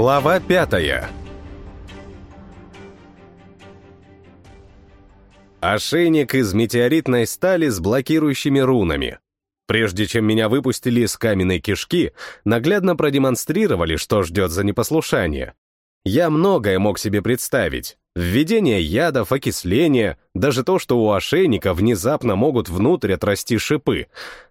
Глава пятая Ошейник из метеоритной стали с блокирующими рунами. Прежде чем меня выпустили из каменной кишки, наглядно продемонстрировали, что ждет за непослушание. Я многое мог себе представить. Введение ядов, окисление, даже то, что у ошейника внезапно могут внутрь отрасти шипы.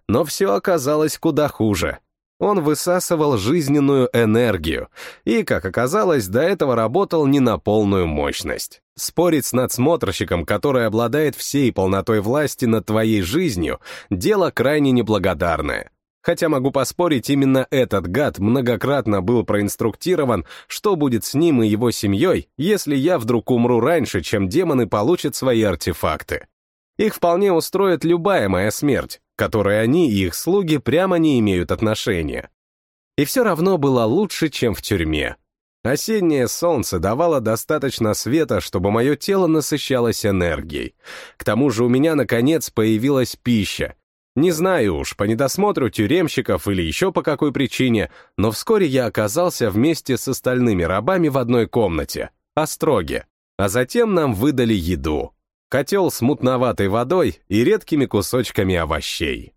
Но все оказалось куда хуже. Он высасывал жизненную энергию и, как оказалось, до этого работал не на полную мощность. Спорить с надсмотрщиком, который обладает всей полнотой власти над твоей жизнью, дело крайне неблагодарное. Хотя могу поспорить, именно этот гад многократно был проинструктирован, что будет с ним и его семьей, если я вдруг умру раньше, чем демоны получат свои артефакты. Их вполне устроит любая моя смерть, которой они и их слуги прямо не имеют отношения. И все равно было лучше, чем в тюрьме. Осеннее солнце давало достаточно света, чтобы мое тело насыщалось энергией. К тому же у меня, наконец, появилась пища. Не знаю уж, по недосмотру тюремщиков или еще по какой причине, но вскоре я оказался вместе с остальными рабами в одной комнате, остроге, а затем нам выдали еду котел с мутноватой водой и редкими кусочками овощей.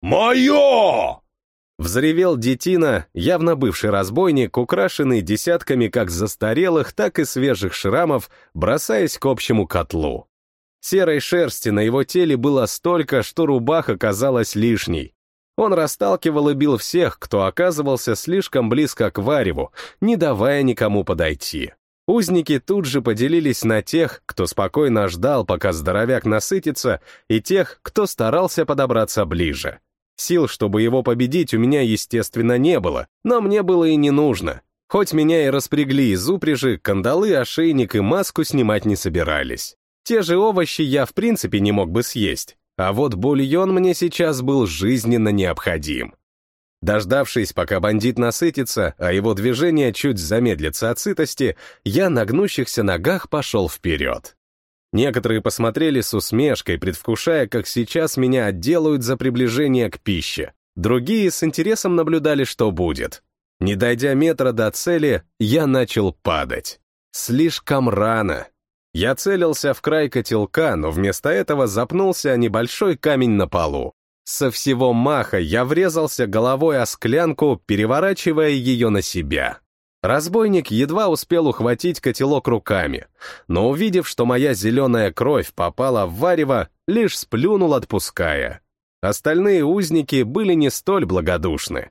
«Мое!» Взревел детина, явно бывший разбойник, украшенный десятками как застарелых, так и свежих шрамов, бросаясь к общему котлу. Серой шерсти на его теле было столько, что рубаха казалась лишней. Он расталкивал и бил всех, кто оказывался слишком близко к вареву, не давая никому подойти. Узники тут же поделились на тех, кто спокойно ждал, пока здоровяк насытится, и тех, кто старался подобраться ближе. Сил, чтобы его победить, у меня, естественно, не было, но мне было и не нужно. Хоть меня и распрягли из упряжи, кандалы, ошейник и маску снимать не собирались. Те же овощи я в принципе не мог бы съесть, а вот бульон мне сейчас был жизненно необходим. Дождавшись, пока бандит насытится, а его движение чуть замедлится от сытости, я на гнущихся ногах пошел вперед. Некоторые посмотрели с усмешкой, предвкушая, как сейчас меня отделают за приближение к пище. Другие с интересом наблюдали, что будет. Не дойдя метра до цели, я начал падать. Слишком рано. Я целился в край котелка, но вместо этого запнулся о небольшой камень на полу. Со всего маха я врезался головой о склянку, переворачивая ее на себя. Разбойник едва успел ухватить котелок руками, но увидев, что моя зеленая кровь попала в варево, лишь сплюнул, отпуская. Остальные узники были не столь благодушны.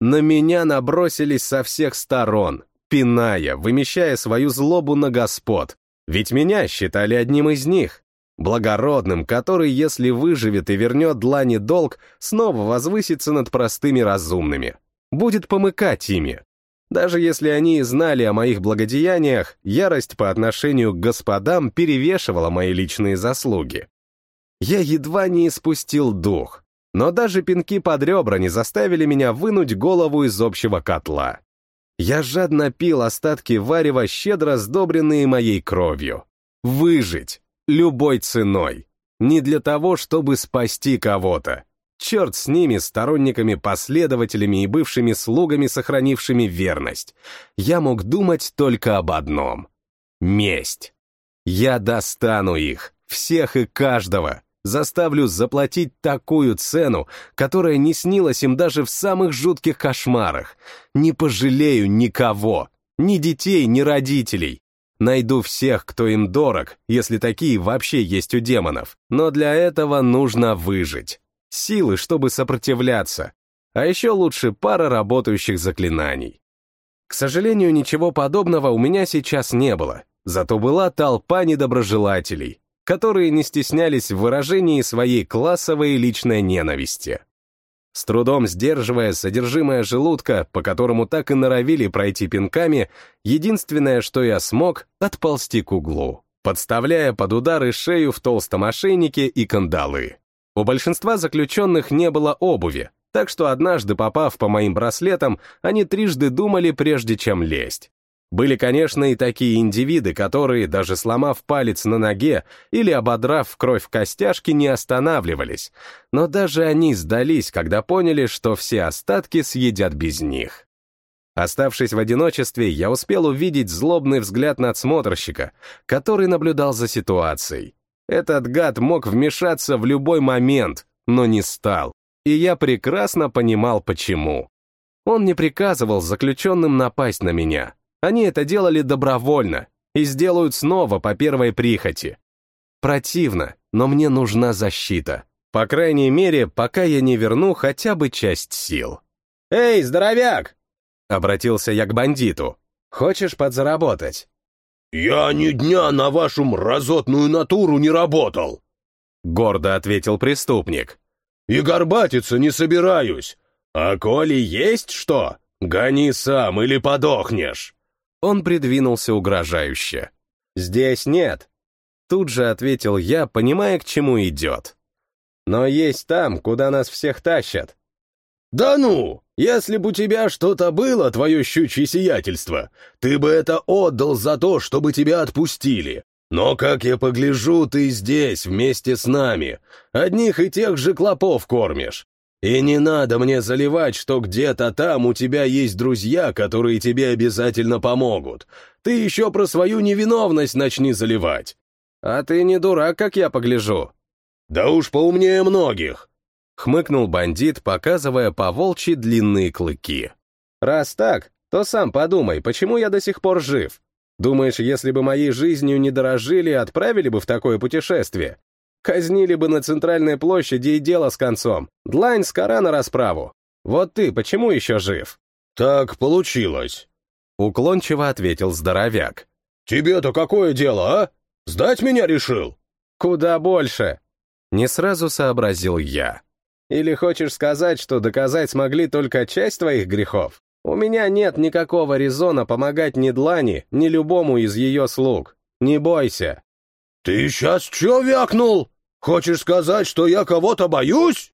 На меня набросились со всех сторон, пиная, вымещая свою злобу на господ, ведь меня считали одним из них благородным, который, если выживет и вернет длани долг, снова возвысится над простыми разумными, будет помыкать ими. Даже если они и знали о моих благодеяниях, ярость по отношению к господам перевешивала мои личные заслуги. Я едва не испустил дух, но даже пинки под ребра не заставили меня вынуть голову из общего котла. Я жадно пил остатки варева, щедро сдобренные моей кровью. Выжить! Любой ценой. Не для того, чтобы спасти кого-то. Черт с ними, сторонниками-последователями и бывшими слугами, сохранившими верность. Я мог думать только об одном. Месть. Я достану их, всех и каждого, заставлю заплатить такую цену, которая не снилась им даже в самых жутких кошмарах. Не пожалею никого, ни детей, ни родителей. Найду всех, кто им дорог, если такие вообще есть у демонов. Но для этого нужно выжить. Силы, чтобы сопротивляться. А еще лучше пара работающих заклинаний. К сожалению, ничего подобного у меня сейчас не было. Зато была толпа недоброжелателей, которые не стеснялись в выражении своей классовой личной ненависти. С трудом сдерживая содержимое желудка, по которому так и норовили пройти пинками, единственное, что я смог — отползти к углу, подставляя под удары шею в толстом ошейнике и кандалы. У большинства заключенных не было обуви, так что однажды попав по моим браслетам, они трижды думали, прежде чем лезть. Были, конечно, и такие индивиды, которые, даже сломав палец на ноге или ободрав кровь костяшки, не останавливались, но даже они сдались, когда поняли, что все остатки съедят без них. Оставшись в одиночестве, я успел увидеть злобный взгляд надсмотрщика, который наблюдал за ситуацией. Этот гад мог вмешаться в любой момент, но не стал, и я прекрасно понимал, почему. Он не приказывал заключенным напасть на меня. Они это делали добровольно и сделают снова по первой прихоти. Противно, но мне нужна защита. По крайней мере, пока я не верну хотя бы часть сил. «Эй, здоровяк!» — обратился я к бандиту. «Хочешь подзаработать?» «Я ни дня на вашу мразотную натуру не работал!» — гордо ответил преступник. «И горбатиться не собираюсь. А коли есть что, гони сам или подохнешь!» Он придвинулся угрожающе. «Здесь нет!» Тут же ответил я, понимая, к чему идет. «Но есть там, куда нас всех тащат. «Да ну! Если бы у тебя что-то было, твое щучье сиятельство, ты бы это отдал за то, чтобы тебя отпустили. Но, как я погляжу, ты здесь, вместе с нами. Одних и тех же клопов кормишь. И не надо мне заливать, что где-то там у тебя есть друзья, которые тебе обязательно помогут. Ты еще про свою невиновность начни заливать. А ты не дурак, как я погляжу. Да уж поумнее многих. Хмыкнул бандит, показывая по волчьи длинные клыки. «Раз так, то сам подумай, почему я до сих пор жив? Думаешь, если бы моей жизнью не дорожили, отправили бы в такое путешествие? Казнили бы на центральной площади и дело с концом. Длань с кора на расправу. Вот ты почему еще жив?» «Так получилось», — уклончиво ответил здоровяк. «Тебе-то какое дело, а? Сдать меня решил?» «Куда больше?» Не сразу сообразил я. Или хочешь сказать, что доказать смогли только часть твоих грехов? У меня нет никакого резона помогать ни Длани, ни любому из ее слуг. Не бойся». «Ты сейчас чё вякнул? Хочешь сказать, что я кого-то боюсь?»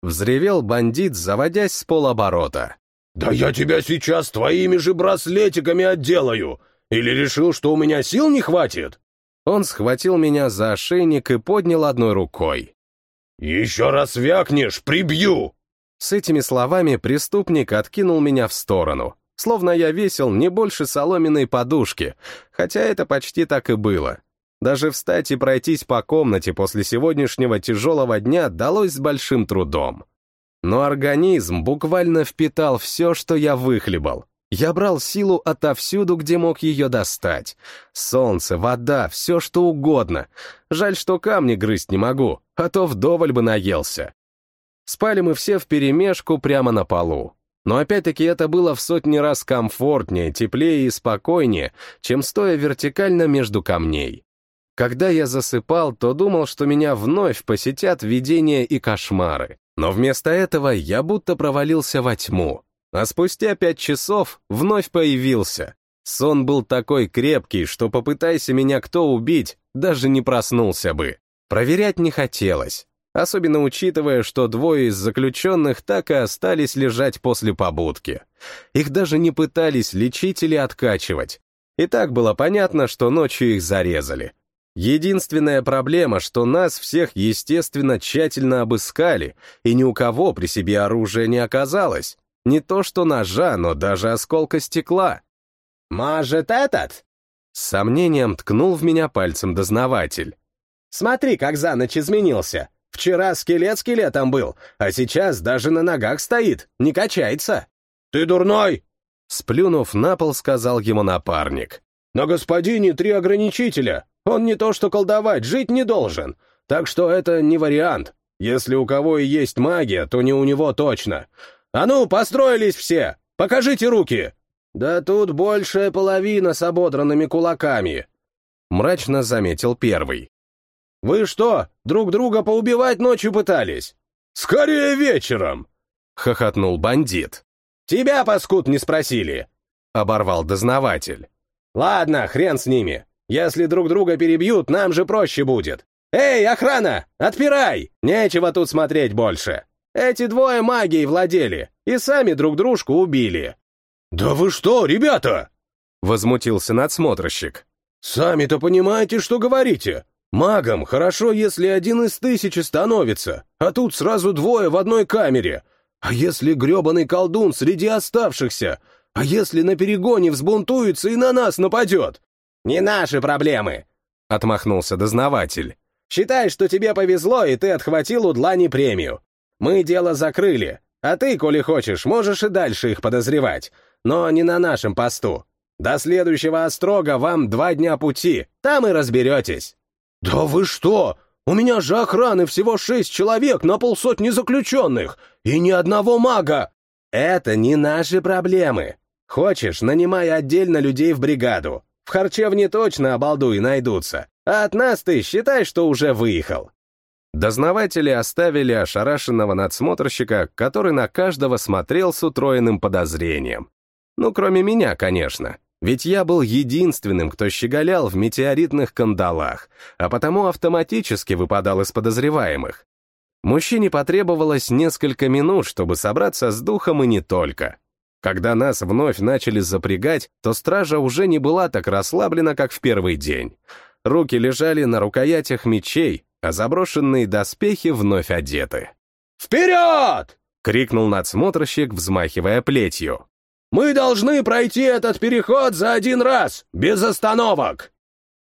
Взревел бандит, заводясь с полоборота. «Да я тебя сейчас твоими же браслетиками отделаю! Или решил, что у меня сил не хватит?» Он схватил меня за ошейник и поднял одной рукой. «Еще раз вякнешь, прибью!» С этими словами преступник откинул меня в сторону, словно я весил не больше соломенной подушки, хотя это почти так и было. Даже встать и пройтись по комнате после сегодняшнего тяжелого дня далось с большим трудом. Но организм буквально впитал все, что я выхлебал. Я брал силу отовсюду, где мог ее достать. Солнце, вода, все что угодно. Жаль, что камни грызть не могу а то вдоволь бы наелся. Спали мы все вперемешку прямо на полу. Но опять-таки это было в сотни раз комфортнее, теплее и спокойнее, чем стоя вертикально между камней. Когда я засыпал, то думал, что меня вновь посетят видения и кошмары. Но вместо этого я будто провалился во тьму. А спустя пять часов вновь появился. Сон был такой крепкий, что попытайся меня кто убить, даже не проснулся бы. Проверять не хотелось, особенно учитывая, что двое из заключенных так и остались лежать после побудки. Их даже не пытались лечить или откачивать. И так было понятно, что ночью их зарезали. Единственная проблема, что нас всех, естественно, тщательно обыскали, и ни у кого при себе оружия не оказалось. Не то что ножа, но даже осколка стекла. «Может, этот?» С сомнением ткнул в меня пальцем дознаватель. Смотри, как за ночь изменился. Вчера скелет скелетом был, а сейчас даже на ногах стоит, не качается. Ты дурной? Сплюнув на пол, сказал ему напарник. На господине три ограничителя. Он не то что колдовать, жить не должен. Так что это не вариант. Если у кого и есть магия, то не у него точно. А ну, построились все! Покажите руки! Да тут большая половина с ободранными кулаками. Мрачно заметил первый. «Вы что, друг друга поубивать ночью пытались?» «Скорее вечером!» — хохотнул бандит. «Тебя, паскуд, не спросили!» — оборвал дознаватель. «Ладно, хрен с ними. Если друг друга перебьют, нам же проще будет. Эй, охрана, отпирай! Нечего тут смотреть больше. Эти двое магией владели и сами друг дружку убили». «Да вы что, ребята?» — возмутился надсмотрщик. «Сами-то понимаете, что говорите? Магом хорошо, если один из тысячи становится, а тут сразу двое в одной камере. А если гребаный колдун среди оставшихся? А если на перегоне взбунтуется и на нас нападет? Не наши проблемы, — отмахнулся дознаватель. Считай, что тебе повезло, и ты отхватил у Длани премию. Мы дело закрыли, а ты, коли хочешь, можешь и дальше их подозревать, но не на нашем посту. До следующего острога вам два дня пути, там и разберетесь». «Да вы что? У меня же охраны всего шесть человек на полсотни заключенных, и ни одного мага!» «Это не наши проблемы. Хочешь, нанимай отдельно людей в бригаду. В харчевне точно обалдуи найдутся, а от нас ты считай, что уже выехал». Дознаватели оставили ошарашенного надсмотрщика, который на каждого смотрел с утроенным подозрением. Ну, кроме меня, конечно. Ведь я был единственным, кто щеголял в метеоритных кандалах, а потому автоматически выпадал из подозреваемых. Мужчине потребовалось несколько минут, чтобы собраться с духом и не только. Когда нас вновь начали запрягать, то стража уже не была так расслаблена, как в первый день. Руки лежали на рукоятях мечей, а заброшенные доспехи вновь одеты. «Вперед!» — крикнул надсмотрщик, взмахивая плетью. Мы должны пройти этот переход за один раз, без остановок!»